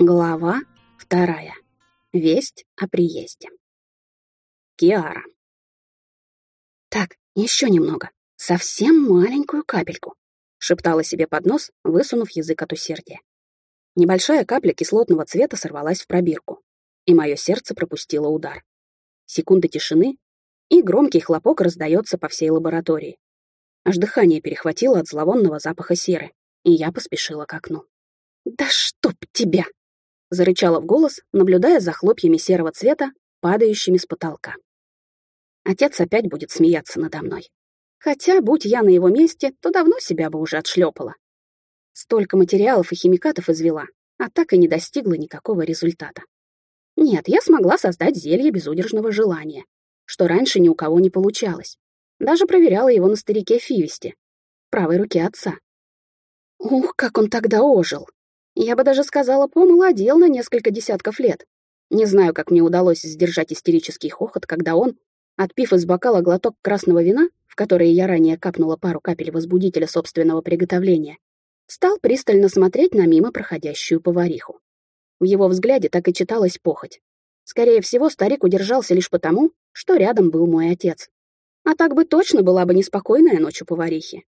Глава вторая. Весть о приезде. Киара. «Так, еще немного. Совсем маленькую капельку», — шептала себе под нос, высунув язык от усердия. Небольшая капля кислотного цвета сорвалась в пробирку, и мое сердце пропустило удар. Секунда тишины, и громкий хлопок раздается по всей лаборатории. Аж дыхание перехватило от зловонного запаха серы, и я поспешила к окну. «Да чтоб тебя!» Зарычала в голос, наблюдая за хлопьями серого цвета, падающими с потолка. Отец опять будет смеяться надо мной. Хотя, будь я на его месте, то давно себя бы уже отшлепала. Столько материалов и химикатов извела, а так и не достигла никакого результата. Нет, я смогла создать зелье безудержного желания, что раньше ни у кого не получалось. Даже проверяла его на старике Фивисте, правой руке отца. Ух, как он тогда ожил! Я бы даже сказала, помолодел на несколько десятков лет. Не знаю, как мне удалось сдержать истерический хохот, когда он, отпив из бокала глоток красного вина, в которое я ранее капнула пару капель возбудителя собственного приготовления, стал пристально смотреть на мимо проходящую повариху. В его взгляде так и читалась похоть. Скорее всего, старик удержался лишь потому, что рядом был мой отец. А так бы точно была бы неспокойная ночь у поварихи.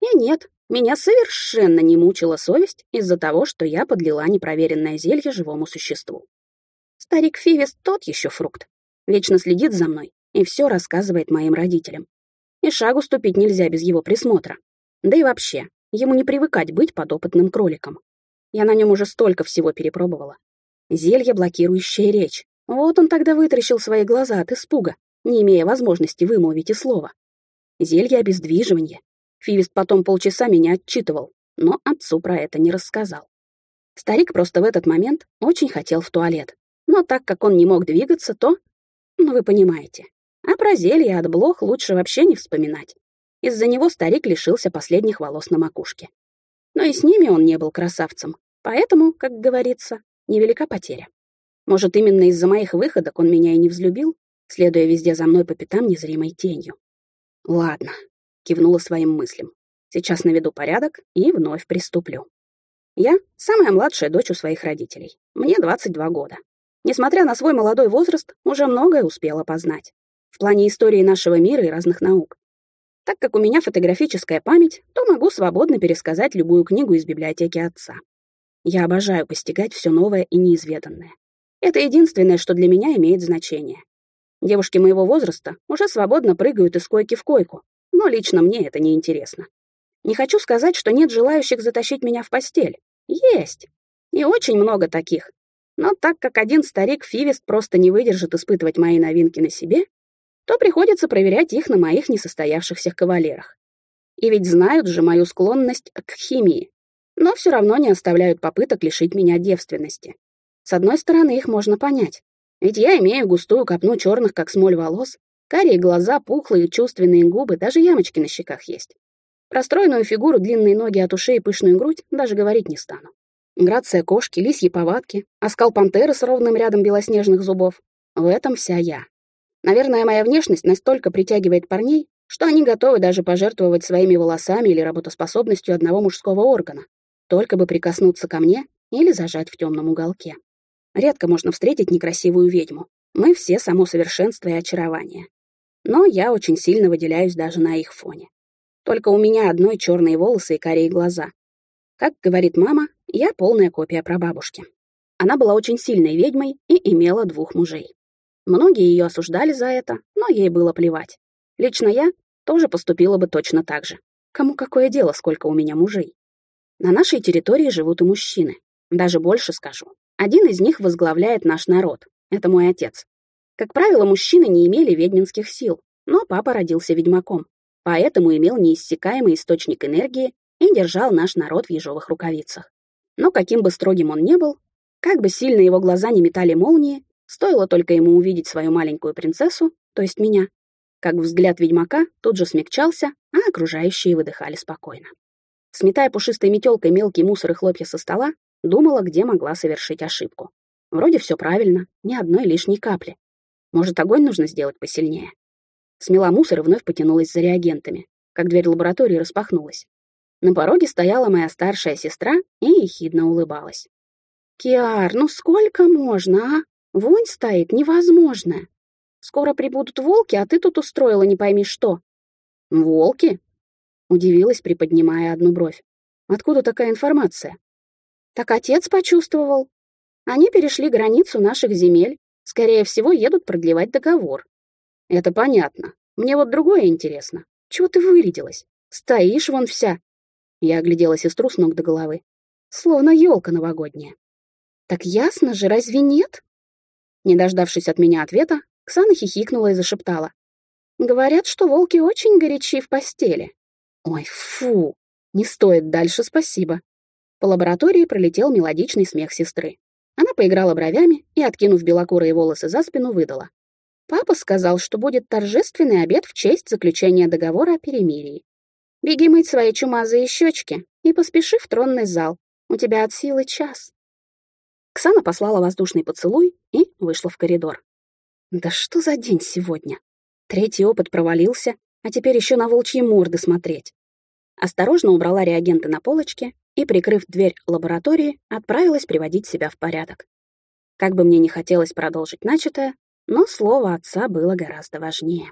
И нет, меня совершенно не мучила совесть из-за того, что я подлила непроверенное зелье живому существу. Старик Фивис тот еще фрукт. Вечно следит за мной и все рассказывает моим родителям. И шагу ступить нельзя без его присмотра. Да и вообще, ему не привыкать быть подопытным кроликом. Я на нем уже столько всего перепробовала. Зелье, блокирующее речь. Вот он тогда вытаращил свои глаза от испуга, не имея возможности вымолвить и слова. Зелье обездвиживания, Фивист потом полчаса меня отчитывал, но отцу про это не рассказал. Старик просто в этот момент очень хотел в туалет. Но так как он не мог двигаться, то... Ну, вы понимаете. А про зелье от блох лучше вообще не вспоминать. Из-за него старик лишился последних волос на макушке. Но и с ними он не был красавцем. Поэтому, как говорится, невелика потеря. Может, именно из-за моих выходок он меня и не взлюбил, следуя везде за мной по пятам незримой тенью. Ладно, кивнула своим мыслям. Сейчас наведу порядок и вновь приступлю. Я — самая младшая дочь у своих родителей. Мне 22 года. Несмотря на свой молодой возраст, уже многое успела познать. В плане истории нашего мира и разных наук. Так как у меня фотографическая память, то могу свободно пересказать любую книгу из библиотеки отца. Я обожаю постигать все новое и неизведанное. Это единственное, что для меня имеет значение. Девушки моего возраста уже свободно прыгают из койки в койку, но лично мне это не интересно. Не хочу сказать, что нет желающих затащить меня в постель. Есть. И очень много таких. Но так как один старик Фивист просто не выдержит испытывать мои новинки на себе, то приходится проверять их на моих несостоявшихся кавалерах. И ведь знают же мою склонность к химии, но все равно не оставляют попыток лишить меня девственности. С одной стороны, их можно понять. Ведь я имею густую копну черных, как смоль волос, Карие глаза, пухлые чувственные губы, даже ямочки на щеках есть. Про стройную фигуру, длинные ноги от ушей и пышную грудь даже говорить не стану. Грация кошки, лисьи повадки, оскал пантеры с ровным рядом белоснежных зубов. В этом вся я. Наверное, моя внешность настолько притягивает парней, что они готовы даже пожертвовать своими волосами или работоспособностью одного мужского органа, только бы прикоснуться ко мне или зажать в темном уголке. Редко можно встретить некрасивую ведьму. Мы все само совершенство и очарование но я очень сильно выделяюсь даже на их фоне. Только у меня одной черные волосы и карие глаза. Как говорит мама, я полная копия прабабушки. Она была очень сильной ведьмой и имела двух мужей. Многие ее осуждали за это, но ей было плевать. Лично я тоже поступила бы точно так же. Кому какое дело, сколько у меня мужей? На нашей территории живут и мужчины. Даже больше скажу. Один из них возглавляет наш народ. Это мой отец. Как правило, мужчины не имели ведьминских сил, но папа родился ведьмаком, поэтому имел неиссякаемый источник энергии и держал наш народ в ежовых рукавицах. Но каким бы строгим он ни был, как бы сильно его глаза не метали молнии, стоило только ему увидеть свою маленькую принцессу, то есть меня, как взгляд ведьмака тут же смягчался, а окружающие выдыхали спокойно. Сметая пушистой метелкой мелкий мусор и хлопья со стола, думала, где могла совершить ошибку. Вроде все правильно, ни одной лишней капли. Может, огонь нужно сделать посильнее? Смела мусор и вновь потянулась за реагентами, как дверь лаборатории распахнулась. На пороге стояла моя старшая сестра и ехидно улыбалась. Киар, ну сколько можно, а? Вонь стоит невозможная. Скоро прибудут волки, а ты тут устроила не пойми что. Волки? Удивилась, приподнимая одну бровь. Откуда такая информация? Так отец почувствовал. Они перешли границу наших земель. Скорее всего, едут продлевать договор. Это понятно. Мне вот другое интересно. Чего ты вырядилась? Стоишь вон вся. Я оглядела сестру с ног до головы. Словно елка новогодняя. Так ясно же, разве нет? Не дождавшись от меня ответа, Ксана хихикнула и зашептала. Говорят, что волки очень горячи в постели. Ой, фу, не стоит дальше, спасибо. По лаборатории пролетел мелодичный смех сестры. Она поиграла бровями и, откинув белокурые волосы за спину, выдала. Папа сказал, что будет торжественный обед в честь заключения договора о перемирии. Беги мыть свои чумазые щечки и поспеши в тронный зал. У тебя от силы час. Ксана послала воздушный поцелуй и вышла в коридор. Да что за день сегодня? Третий опыт провалился, а теперь еще на волчьи морды смотреть. Осторожно убрала реагенты на полочке и, прикрыв дверь лаборатории, отправилась приводить себя в порядок. Как бы мне не хотелось продолжить начатое, но слово отца было гораздо важнее.